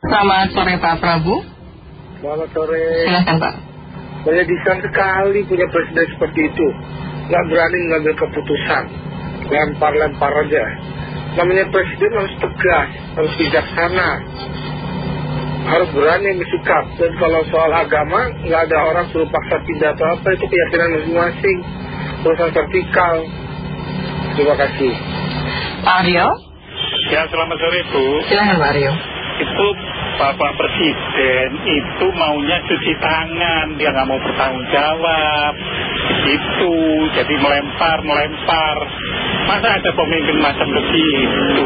Selamat sore Pak Prabu. Selamat sore. Silahkan Pak. Menyedihkan sekali punya presiden seperti itu. Nggak berani mengambil keputusan. Lempar-lempar aja. Namanya presiden harus tegas, harus bijaksana. Harus berani bersikap. Dan kalau soal agama, nggak ada orang suruh paksa pindah atau apa, itu keyakinan masing-masing. Urusan vertikal. Terima kasih. Pak Aryo. Ya selamat sore Bu Silahkan Pak Aryo. Itu Bapak Presiden itu maunya cuci tangan Dia nggak mau bertanggung jawab Itu Jadi melempar-melempar Masa ada pemimpin macam begitu?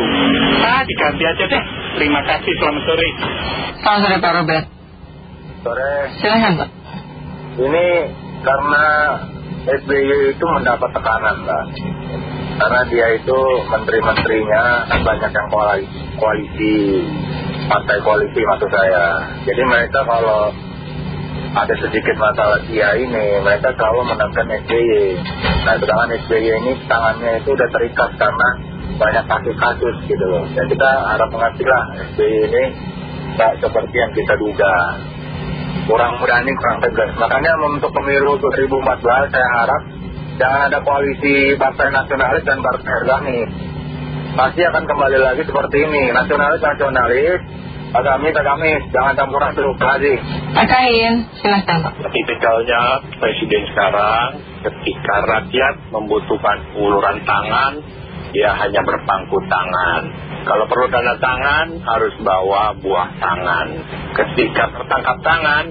Ah diganti aja deh. Terima kasih selamat sore. Selamat sore Pak Robert. Sore, Silahkan Pak. ini karena SBY itu mendapat tekanan Mbak Karena dia itu menteri-menterinya banyak yang koalisi, koalisi Partai koalisi maksud saya Jadi mereka kalau ada sedikit masalah dia ini Mereka selalu menekan SBY Nah sedangkan SBY ini tangannya itu udah terikat karena banyak kasus-kasus gitu loh Dan kita harap mengerti lah SBY ini tak seperti yang kita duga kurang berani, kurang tegas. Makanya untuk pemilu 2014 saya harap jangan ada koalisi partai nasionalis dan partai agamis. Pasti akan kembali lagi seperti ini. Nasionalis nasionalis, agamis agamis, jangan campur aduk lagi. Pak Kain. Silahkan Pak. Tipikalnya Presiden sekarang Ketika rakyat membutuhkan uluran tangan Dia hanya berpangku tangan Kalau perlu tanda tangan harus bawa buah tangan Ketika tertangkap tangan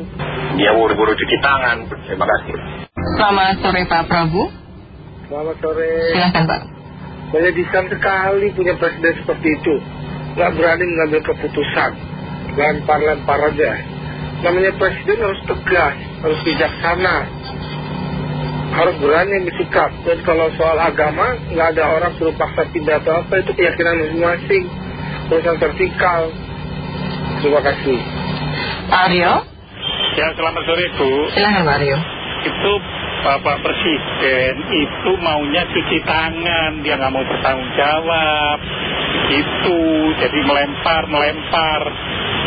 Dia buru-buru cuci tangan Terima kasih Selamat sore Pak Prabu. Selamat sore. Silahkan Pak. Menyedihkan sekali punya presiden seperti itu. Nggak berani mengambil keputusan. Lempar-lempar aja. Namanya presiden harus tegas, harus bijaksana. Harus berani bersikap. Dan kalau soal agama, nggak ada orang suruh paksa pindah atau apa, itu keyakinan masing-masing. Urusan vertikal. Terima kasih. Pak Aryo. Ya selamat sore Bu Silahkan Pak Aryo. Itu Bapak Presiden itu maunya cuci tangan Dia nggak mau bertanggung jawab. Itu Jadi melempar-melempar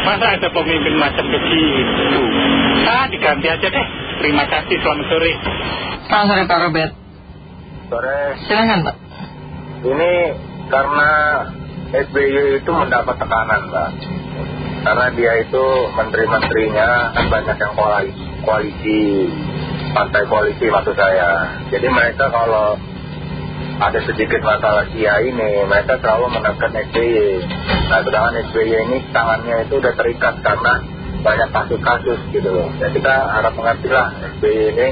Masa ada pemimpin macam begitu? Ah diganti aja deh. Terima kasih selamat sore. Selamat sore Pak Robert. Sore, Silahkan Pak. ini karena SBY itu mendapat tekanan Mbak. Karena dia itu menteri-menterinya kan banyak yang koalisi, koalisi partai koalisi maksud saya. Jadi mereka kalau ada sedikit masalah dia ini, mereka selalu menekan SBY. Nah sedangkan SBY ini tangannya itu udah terikat karena banyak kasus-kasus gitu loh. Jadi kita harap mengerti lah SBY ini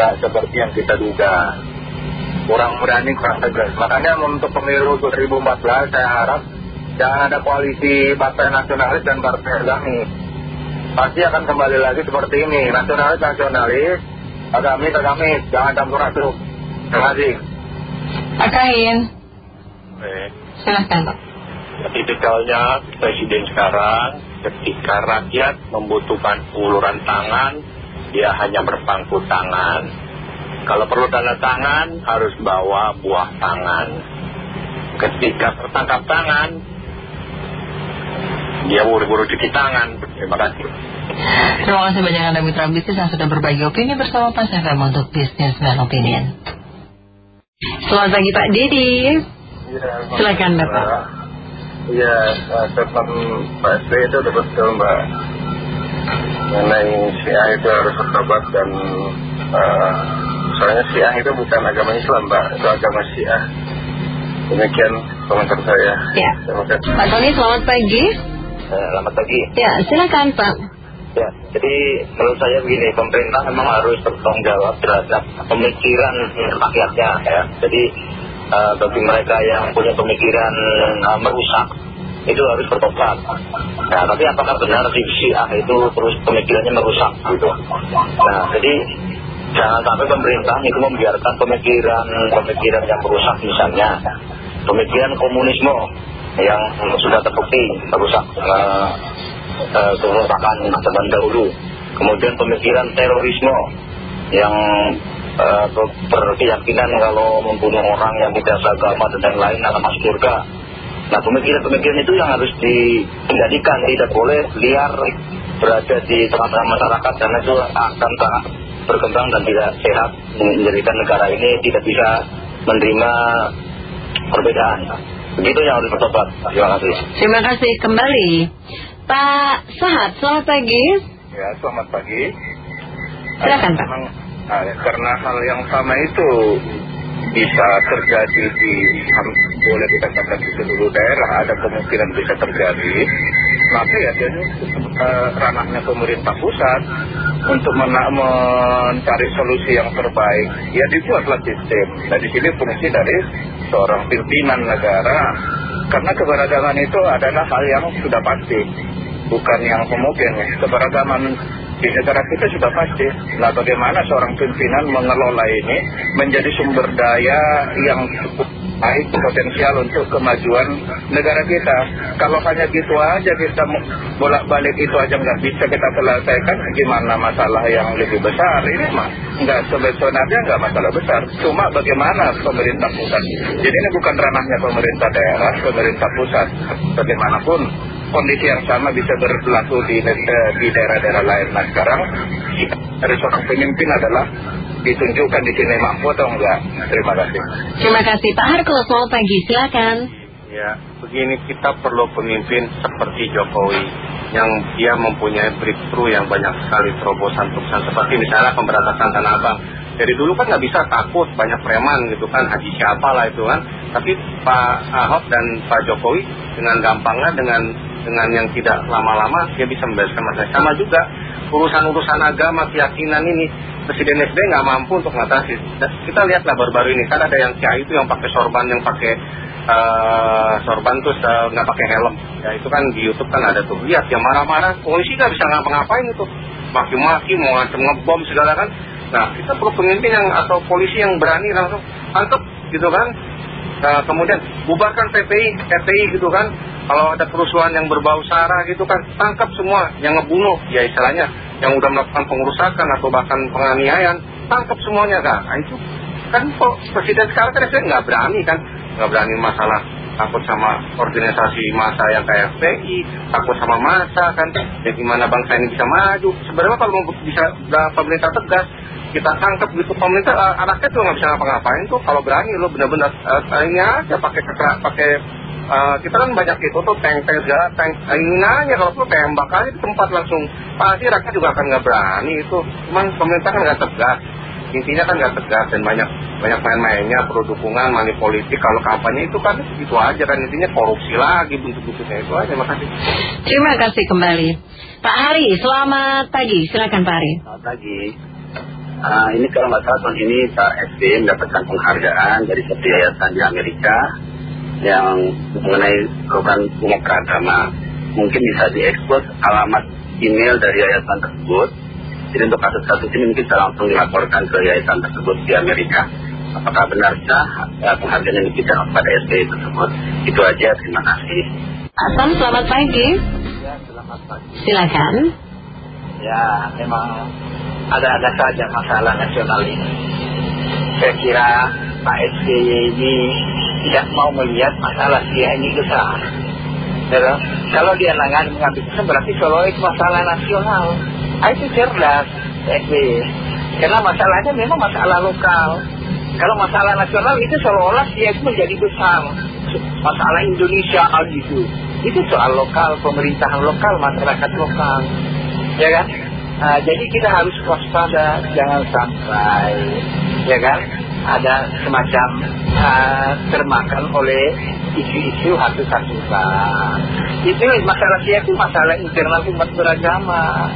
tak seperti yang kita duga. Kurang berani, kurang tegas. Makanya untuk pemilu 2014 saya harap jangan ada koalisi partai nasionalis dan partai agamis. Pasti akan kembali lagi seperti ini. Nasionalis nasionalis, agamis agamis, jangan campur aduk. Terima kasih. Pak Kain. Eh, Silahkan Pak. Tipikalnya Presiden sekarang Ketika rakyat membutuhkan uluran tangan Dia hanya berpangku tangan Kalau perlu tanda tangan harus bawa buah tangan Ketika tertangkap tangan Dia buru-buru cuci tangan Terima kasih Terima kasih banyak Anda mitra bisnis yang sudah berbagi opini bersama Pas FM untuk Bisnis dan Opinion. Selamat pagi Pak Didi. Silakan, Bapak. Iya, statement Pak SBY itu udah betul Mbak. Mengenai Syiah itu harus bertobat dan eh, soalnya Syiah itu bukan agama Islam Mbak, itu agama Syiah. Demikian komentar saya. Ya. Terima kasih. Pak Tony selamat pagi. selamat pagi. Ya silakan Pak. Ya, jadi menurut saya begini, pemerintah memang harus bertanggung jawab terhadap pemikiran rakyatnya ya. Jadi eh, bagi mereka yang punya pemikiran eh, merusak itu harus bertobat. Nah, tapi apakah benar si Syiah itu terus pemikirannya merusak gitu? Nah, jadi jangan sampai pemerintah itu membiarkan pemikiran pemikiran yang merusak misalnya pemikiran komunisme yang sudah terbukti merusak eh, eh, kerusakan zaman dahulu. Kemudian pemikiran terorisme yang ber- berkeyakinan kalau membunuh orang yang tidak seagama dan lain-lain akan masuk surga. Nah pemikiran-pemikiran itu yang harus dijadikan, tidak boleh liar berada di tengah-tengah masyarakat karena itu akan sangat berkembang dan tidak sehat menjadikan negara ini tidak bisa menerima perbedaan. Begitu yang harus bertobat. Terima kasih. Terima kasih kembali. Pak Sahat, selamat pagi. Ya, selamat pagi. Silakan Pak. Nah, karena hal yang sama itu bisa terjadi di boleh kita katakan di seluruh daerah ada kemungkinan bisa terjadi maka ya jadi uh, ranahnya pemerintah pusat untuk mencari solusi yang terbaik ya dibuatlah sistem nah di sini fungsi dari seorang pimpinan negara karena keberagaman itu adalah hal yang sudah pasti bukan yang homogen keberagaman di negara kita sudah pasti. Nah bagaimana seorang pimpinan mengelola ini menjadi sumber daya yang cukup baik potensial untuk kemajuan negara kita. Kalau hanya gitu aja kita bolak-balik itu aja nggak bisa kita selesaikan, gimana masalah yang lebih besar ini mah nggak sebenarnya nggak masalah besar. Cuma bagaimana pemerintah pusat. Jadi ini bukan ranahnya pemerintah daerah, pemerintah pusat. Bagaimanapun kondisi yang sama bisa berlaku di di daerah-daerah lain. Nah sekarang dari seorang pemimpin adalah ditunjukkan di sini mampu atau enggak. Terima kasih. Terima kasih Pak Harko. Selamat pagi. Silakan. Ya, begini kita perlu pemimpin seperti Jokowi yang dia mempunyai breakthrough yang banyak sekali terobosan-terobosan seperti misalnya pemberantasan Tanah Abang. Dari dulu kan nggak bisa takut banyak preman gitu kan, haji siapa lah itu kan. Tapi Pak Ahok dan Pak Jokowi dengan gampangnya dengan dengan yang tidak lama-lama dia bisa membereskan masalah. Sama juga urusan-urusan agama, keyakinan ini Presiden SD nggak mampu untuk mengatasi. Kita lihatlah baru-baru ini kan ada yang kiai itu yang pakai sorban, yang pakai uh, sorban terus eh, nggak pakai helm. Ya itu kan di YouTube kan ada tuh. Lihat yang marah-marah, polisi nggak bisa ngapa-ngapain itu, maki-maki, mau ngancem ngebom segala kan. Nah kita perlu pemimpin yang atau polisi yang berani langsung tangkap gitu kan. Nah, kemudian bubarkan PPI, PPI gitu kan? Kalau ada kerusuhan yang berbau sara gitu kan? Tangkap semua yang ngebunuh ya istilahnya yang udah melakukan pengerusakan atau bahkan penganiayaan tangkap semuanya. Kan nah, itu kan presiden sekarang kan nggak berani kan? Nggak berani masalah takut sama organisasi masa yang kayak FPI takut sama masa kan? Ya gimana bangsa ini bisa maju? Sebenarnya kalau mau bisa pemerintah tegas kita tangkap gitu pemerintah uh, anaknya tuh nggak bisa ngapa-ngapain tuh. Kalau berani lo benar-benar uh, ini aja pakai pakai uh, kita kan banyak itu tuh tank-tank segala tank ini nanya kalau perlu tembak aja di tempat langsung. Pasti rakyat juga akan nggak berani itu. Cuman pemerintah kan nggak tegas intinya kan nggak tegas dan banyak banyak main-mainnya perlu dukungan money politik kalau kampanye itu kan itu aja kan intinya korupsi lagi bentuk-bentuknya itu aja. Makasih terima kasih kembali. Pak Hari selamat pagi. Silakan Pak Hari. Selamat pagi. Uh, ini kalau nggak salah tahun ini Pak SBY mendapatkan penghargaan dari satu yayasan di Amerika yang mengenai program umat beragama. Mungkin bisa diekspos alamat email dari yayasan tersebut jadi untuk kasus-kasus ini mungkin bisa langsung dilaporkan ke yayasan tersebut di Amerika. Apakah benarkah ya, penghargaan yang diberikan kepada SBY tersebut. Itu aja. Terima kasih. Asam selamat pagi. Ya selamat pagi. Silakan. Ya memang ada-ada saja masalah nasional ini. Saya kira Pak SBY ini tidak mau melihat masalah dia ini besar. Ya, kalau dia nangani mengambil kesan berarti seolah itu masalah nasional. Ah, itu cerdas SBY. Karena masalahnya memang masalah lokal. Kalau masalah nasional itu seolah-olah dia itu menjadi besar. Masalah Indonesia gitu. Itu soal lokal, pemerintahan lokal, masyarakat lokal. Ya kan? Nah, jadi kita harus waspada, jangan sampai, ya kan? Ada semacam uh, termakan oleh isu-isu hasutan-hasutan. Itu masalah dia itu masalah internal umat beragama,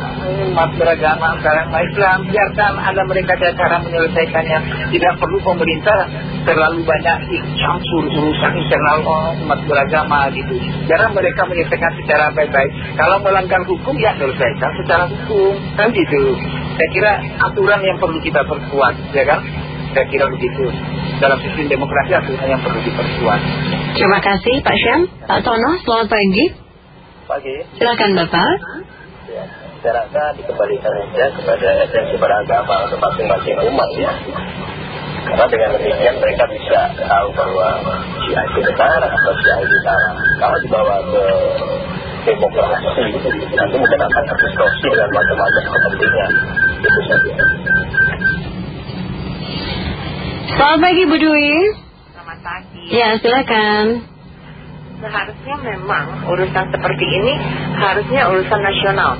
umat beragama antara Islam. Biarkan ada mereka cara menyelesaikannya. Tidak perlu pemerintah terlalu banyak campur urusan internal umat beragama gitu. Jarang mereka menyelesaikan secara baik-baik. Kalau melanggar hukum ya selesaikan secara hukum. Kan gitu. Saya kira aturan yang perlu kita perkuat, ya kan? Saya kira begitu. Dalam sistem demokrasi aturan yang perlu diperkuat. Terima kasih Pak Syam. Pak Tono, selamat pagi. Pagi. Silakan Bapak. Ya, saya rasa dikembalikan saja kepada esensi beragama untuk masing-masing umat ya. Karena dengan demikian mereka bisa tahu bahwa si itu negara atau si itu negara. Kalau dibawa ke demokrasi, nanti mungkin akan terdistorsi dengan macam-macam kepentingan. Itu saja. Selamat pagi Bu Dwi. Selamat pagi. Ya silakan. Seharusnya memang urusan seperti ini harusnya urusan nasional.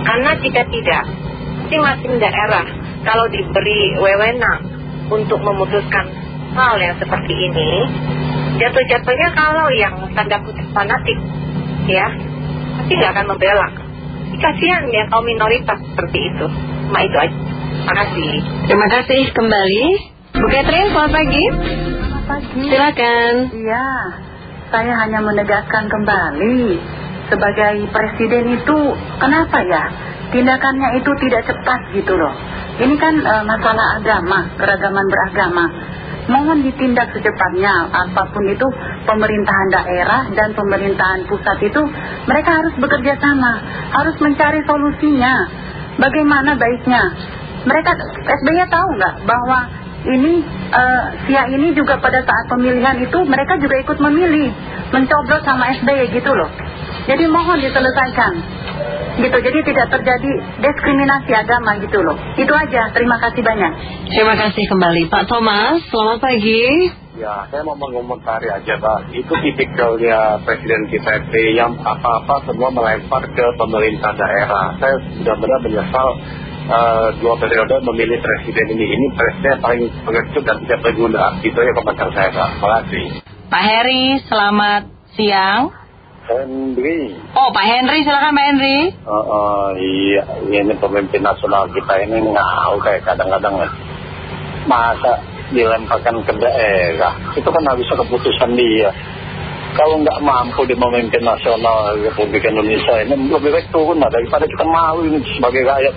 Karena jika tidak, masing-masing daerah kalau diberi wewenang untuk memutuskan hal yang seperti ini, jatuh-jatuhnya kalau yang tanda kutip fanatik, ya, pasti nggak akan membela. Kasihan ya kaum minoritas seperti itu. Cuma itu aja. Terima kasih. Terima kasih kembali. Bu Catherine, selamat pagi. Selamat pagi. Silakan. Iya, saya hanya menegaskan kembali sebagai presiden itu kenapa ya tindakannya itu tidak cepat gitu loh. Ini kan eh, masalah agama, keragaman beragama. Mohon ditindak secepatnya apa pun itu pemerintahan daerah dan pemerintahan pusat itu mereka harus bekerja sama, harus mencari solusinya. Bagaimana baiknya? Mereka SBY tahu nggak bahwa ini uh, Sia ini juga pada saat pemilihan itu mereka juga ikut memilih, mencoblos sama SBY gitu loh. Jadi mohon diselesaikan. Gitu, jadi tidak terjadi diskriminasi agama gitu loh. Itu aja, terima kasih banyak. Terima kasih kembali Pak Thomas, selamat pagi. Ya, saya mau mengomentari aja, Pak. Itu tipikalnya Presiden kita itu yang apa-apa semua melempar ke pemerintah daerah. Saya benar-benar menyesal uh, dua periode memilih presiden ini. Ini presiden paling pengecut dan tidak berguna. Itu ya komentar saya, Pak. Terima kasih. Pak Heri, selamat siang. Henry. Oh, Pak Henry, silakan Pak Henry. Uh, uh, iya, ini pemimpin nasional kita ini ngau kayak kadang-kadang masa dilemparkan ke daerah. Itu kan harus keputusan dia. Kalau nggak mampu di pemimpin nasional Republik Indonesia ini lebih baik turun lah daripada kita malu ini sebagai rakyat.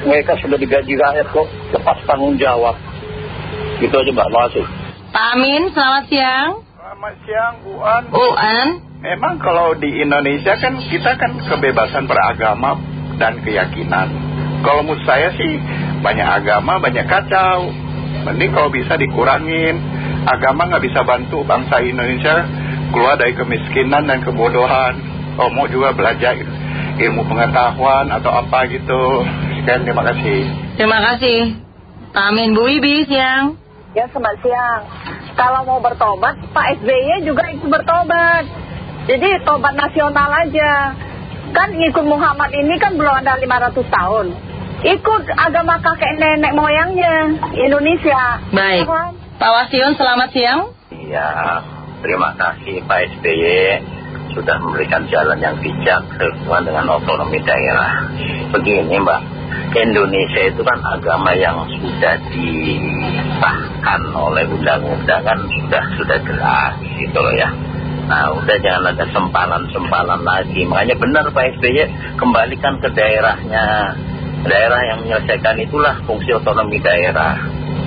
Mereka sudah digaji rakyat kok, lepas tanggung jawab. Gitu aja Mbak, makasih. Pak Amin, selamat siang. Selamat siang, Uan. Uan. Memang kalau di Indonesia kan kita kan kebebasan beragama dan keyakinan. Kalau menurut saya sih banyak agama, banyak kacau. Mending kalau bisa dikurangin. Agama nggak bisa bantu bangsa Indonesia keluar dari kemiskinan dan kebodohan. Oh mau juga belajar ilmu pengetahuan atau apa gitu. Sekian terima kasih. Terima kasih. Pak Amin, Bu Wibi, siang. Ya, selamat siang. Kalau mau bertobat, Pak SBY juga ikut bertobat. Jadi tobat nasional aja. Kan ikut Muhammad ini kan belum ada 500 tahun. Ikut agama kakek nenek moyangnya Indonesia. Baik. Pak Wasion, selamat siang. Iya, terima kasih Pak SBY sudah memberikan jalan yang bijak sehubungan dengan otonomi daerah. Begini Mbak, Indonesia itu kan agama yang sudah disahkan oleh undang-undang kan sudah sudah jelas gitu loh ya. Nah udah jangan ada sempalan-sempalan lagi. Makanya benar Pak SBY kembalikan ke daerahnya. Daerah yang menyelesaikan itulah fungsi otonomi daerah.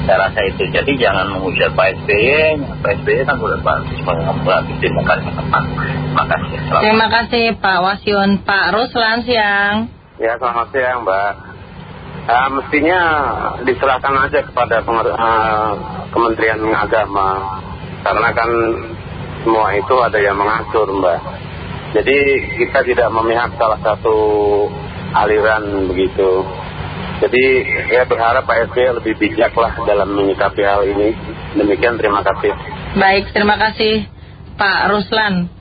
Saya rasa itu. Jadi jangan mengujar Pak SBY. Pak SBY kan sudah bagus mengambil demokrasi ke depan. Terima kasih. Selamat. Terima kasih Pak Wasion. Pak Ruslan, siang. Ya selamat siang Mbak. Ah, mestinya diserahkan aja kepada penger- ah, Kementerian Agama. Karena kan semua itu ada yang mengatur Mbak. Jadi kita tidak memihak salah satu aliran begitu. Jadi ya berharap Pak SBY lebih bijak lah dalam menyikapi hal ini. Demikian terima kasih. Baik, terima kasih Pak Ruslan.